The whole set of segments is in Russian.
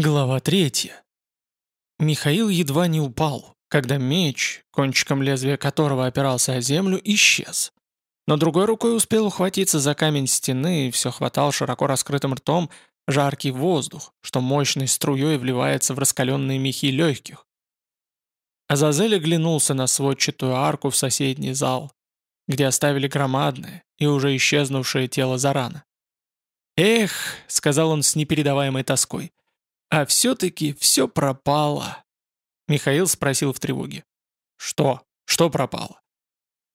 Глава третья. Михаил едва не упал, когда меч, кончиком лезвия которого опирался о землю, исчез. Но другой рукой успел ухватиться за камень стены и все хватал широко раскрытым ртом жаркий воздух, что мощной струей вливается в раскаленные мехи легких. Азазель оглянулся на сводчатую арку в соседний зал, где оставили громадное и уже исчезнувшее тело Зарана. «Эх», — сказал он с непередаваемой тоской, — а все-таки все пропало. Михаил спросил в тревоге. Что? Что пропало?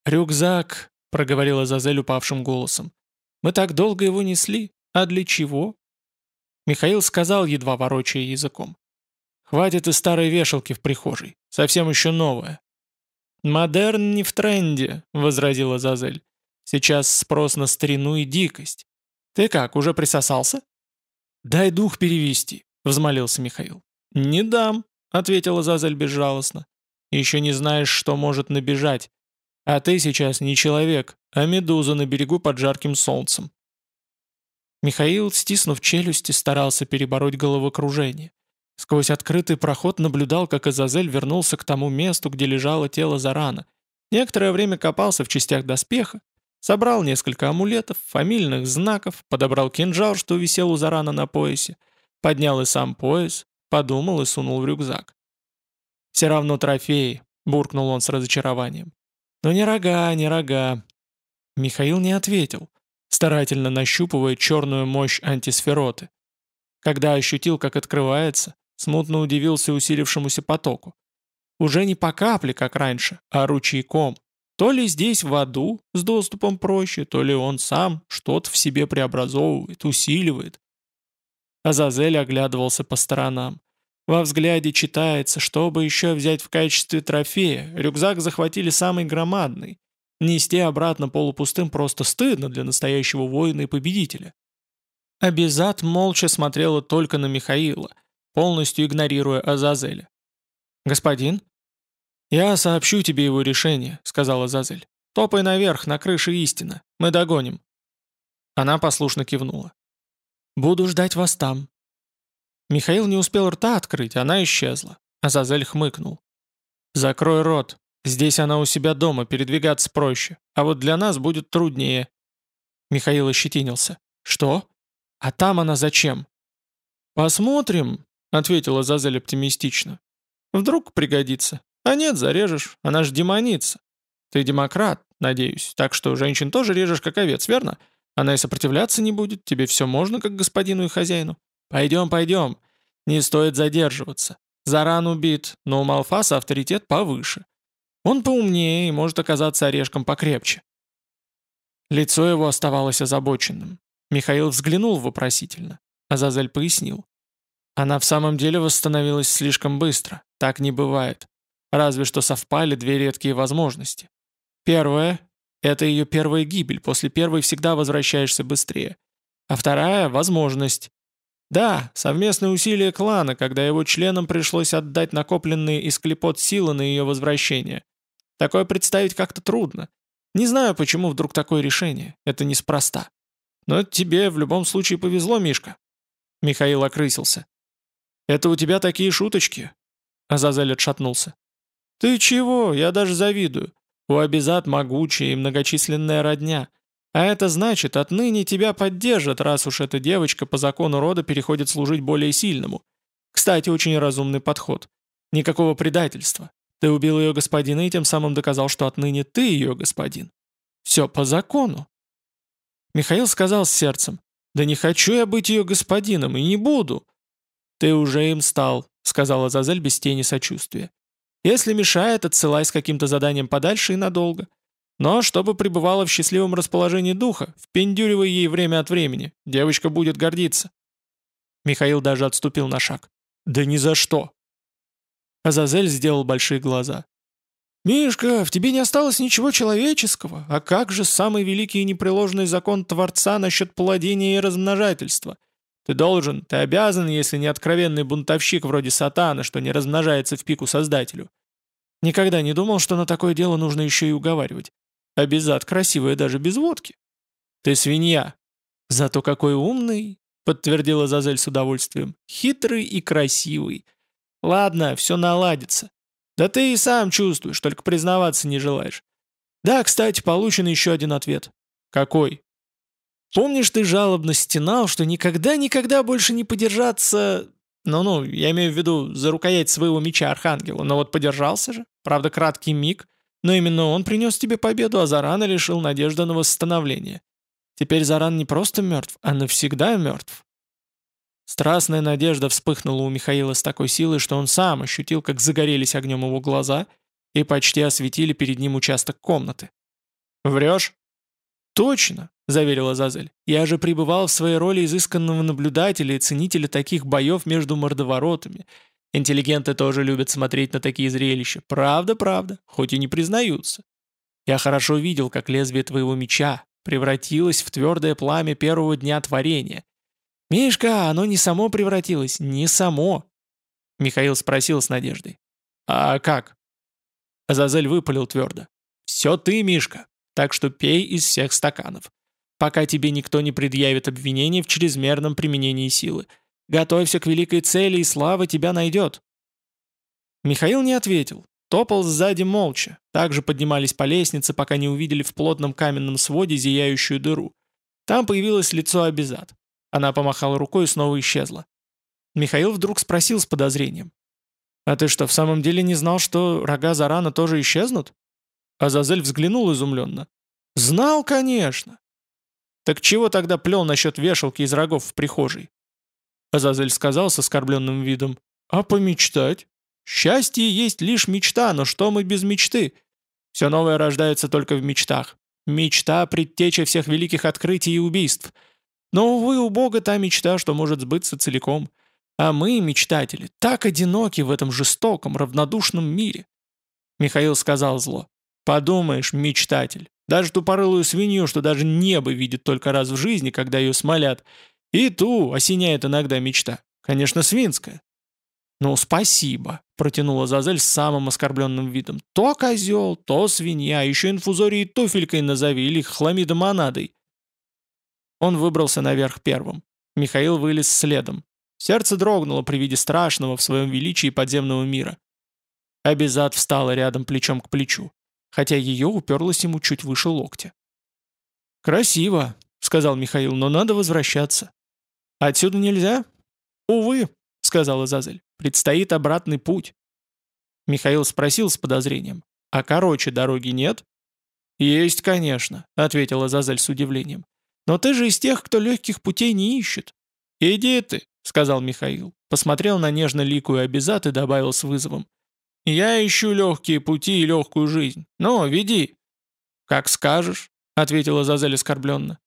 Рюкзак, проговорила Зазель упавшим голосом. Мы так долго его несли. А для чего? Михаил сказал, едва ворочая языком. «Хватит и старой вешалки в прихожей. Совсем еще новая». «Модерн не в тренде», — возразила Зазель. «Сейчас спрос на старину и дикость. Ты как, уже присосался?» «Дай дух перевести», — взмолился Михаил. «Не дам», — ответила Зазель безжалостно. «Еще не знаешь, что может набежать. А ты сейчас не человек, а медуза на берегу под жарким солнцем». Михаил, стиснув челюсти, старался перебороть головокружение. Сквозь открытый проход наблюдал, как Азазель вернулся к тому месту, где лежало тело Зарана. Некоторое время копался в частях доспеха, собрал несколько амулетов, фамильных знаков, подобрал кинжал, что висел у Зарана на поясе, Поднял и сам пояс, подумал и сунул в рюкзак. «Все равно трофеи», — буркнул он с разочарованием. «Но не рога, не рога». Михаил не ответил, старательно нащупывая черную мощь антисфероты. Когда ощутил, как открывается, смутно удивился усилившемуся потоку. Уже не по капле, как раньше, а ручейком. То ли здесь в аду с доступом проще, то ли он сам что-то в себе преобразовывает, усиливает. Азазель оглядывался по сторонам. Во взгляде читается, чтобы еще взять в качестве трофея. Рюкзак захватили самый громадный. Нести обратно полупустым просто стыдно для настоящего воина и победителя. Абизат молча смотрела только на Михаила, полностью игнорируя Азазеля. «Господин?» «Я сообщу тебе его решение», — сказала Азазель. «Топай наверх, на крыше истина. Мы догоним». Она послушно кивнула. Буду ждать вас там». Михаил не успел рта открыть, она исчезла. Азазель хмыкнул. «Закрой рот. Здесь она у себя дома, передвигаться проще. А вот для нас будет труднее». Михаил ощетинился. «Что? А там она зачем?» «Посмотрим», — ответила Зазель оптимистично. «Вдруг пригодится. А нет, зарежешь. Она ж демоница. Ты демократ, надеюсь, так что женщин тоже режешь как овец, верно? Она и сопротивляться не будет, тебе все можно, как господину и хозяину. Пойдем, пойдем. Не стоит задерживаться. Заран убит, но у Малфаса авторитет повыше. Он поумнее и может оказаться орешком покрепче. Лицо его оставалось озабоченным. Михаил взглянул вопросительно. Азазель пояснил. Она в самом деле восстановилась слишком быстро. Так не бывает. Разве что совпали две редкие возможности. Первое это ее первая гибель, после первой всегда возвращаешься быстрее. А вторая – возможность. Да, совместные усилия клана, когда его членам пришлось отдать накопленные из клепот силы на ее возвращение. Такое представить как-то трудно. Не знаю, почему вдруг такое решение. Это неспроста. Но тебе в любом случае повезло, Мишка. Михаил окрысился. «Это у тебя такие шуточки?» Азазель отшатнулся. «Ты чего? Я даже завидую. У Абизат могучая и многочисленная родня. А это значит, отныне тебя поддержат, раз уж эта девочка по закону рода переходит служить более сильному. Кстати, очень разумный подход. Никакого предательства. Ты убил ее господина и тем самым доказал, что отныне ты ее господин. Все по закону. Михаил сказал с сердцем, «Да не хочу я быть ее господином, и не буду». «Ты уже им стал», — сказала Зазель без тени сочувствия. Если мешает, отсылай с каким-то заданием подальше и надолго. Но чтобы пребывала в счастливом расположении духа, впендюривай ей время от времени. Девочка будет гордиться». Михаил даже отступил на шаг. «Да ни за что!» Азазель сделал большие глаза. «Мишка, в тебе не осталось ничего человеческого. А как же самый великий и непреложный закон Творца насчет плодения и размножательства? Ты должен, ты обязан, если не откровенный бунтовщик вроде сатана, что не размножается в пику Создателю. Никогда не думал, что на такое дело нужно еще и уговаривать. А безат красивая даже без водки. Ты свинья. Зато какой умный. — подтвердила Зазель с удовольствием. «Хитрый и красивый. Ладно, все наладится. Да ты и сам чувствуешь, только признаваться не желаешь. Да, кстати, получен еще один ответ. Какой? Помнишь, ты жалобно стенал, что никогда-никогда больше не подержаться... Ну-ну, я имею в виду за рукоять своего меча Архангела, но вот подержался же. Правда, краткий миг, но именно он принес тебе победу, а Зарана лишил надежды на восстановление. Теперь Заран не просто мертв, а навсегда мертв. Страстная надежда вспыхнула у Михаила с такой силой, что он сам ощутил, как загорелись огнем его глаза и почти осветили перед ним участок комнаты. «Врешь?» «Точно», — заверила Зазель. «Я же пребывал в своей роли изысканного наблюдателя и ценителя таких боев между мордоворотами. Интеллигенты тоже любят смотреть на такие зрелища. Правда, правда, хоть и не признаются. Я хорошо видел, как лезвие твоего меча превратилось в твердое пламя первого дня творения. Мишка, оно не само превратилось, не само». Михаил спросил с надеждой. «А как?» Азазель выпалил твердо. «Все ты, Мишка так что пей из всех стаканов. Пока тебе никто не предъявит обвинений в чрезмерном применении силы. Готовься к великой цели, и слава тебя найдет». Михаил не ответил. Топал сзади молча. Также поднимались по лестнице, пока не увидели в плотном каменном своде зияющую дыру. Там появилось лицо Абизад. Она помахала рукой и снова исчезла. Михаил вдруг спросил с подозрением. «А ты что, в самом деле не знал, что рога Зарана тоже исчезнут?» Азазель взглянул изумленно. «Знал, конечно!» «Так чего тогда плел насчет вешалки из рогов в прихожей?» Азазель сказал с оскорбленным видом. «А помечтать? Счастье есть лишь мечта, но что мы без мечты? Все новое рождается только в мечтах. Мечта — предтеча всех великих открытий и убийств. Но, увы, у Бога та мечта, что может сбыться целиком. А мы, мечтатели, так одиноки в этом жестоком, равнодушном мире». Михаил сказал зло. Подумаешь, мечтатель. Даже тупорылую свинью, что даже небо видит только раз в жизни, когда ее смолят. И ту осеняет иногда мечта. Конечно, свинская. «Ну, спасибо», — протянула Зазель с самым оскорбленным видом. «То козел, то свинья, еще инфузорией туфелькой назови или хламидомонадой». Он выбрался наверх первым. Михаил вылез следом. Сердце дрогнуло при виде страшного в своем величии подземного мира. Абизад встала рядом плечом к плечу хотя ее уперлась ему чуть выше локтя. «Красиво», — сказал Михаил, — «но надо возвращаться». «Отсюда нельзя?» «Увы», — сказала Зазель, — «предстоит обратный путь». Михаил спросил с подозрением, «А короче дороги нет?» «Есть, конечно», — ответила Зазель с удивлением. «Но ты же из тех, кто легких путей не ищет». «Иди ты», — сказал Михаил, посмотрел на нежно-ликую обязат и добавил с вызовом. «Я ищу легкие пути и легкую жизнь. Ну, веди». «Как скажешь», — ответила Зазель оскорбленно.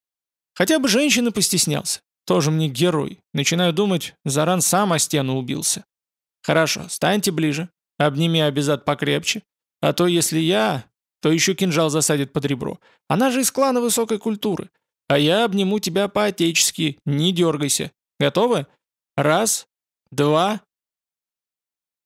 «Хотя бы женщины постеснялся. Тоже мне герой. Начинаю думать, Заран сам о стену убился. Хорошо, станьте ближе. Обними Абизад покрепче. А то если я, то еще кинжал засадит под ребро. Она же из клана высокой культуры. А я обниму тебя по-отечески, не дергайся. Готовы? Раз, два,